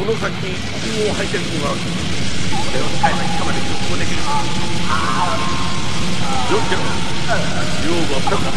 この先、空を履いてる子が 좋게 유혹 없다 가라!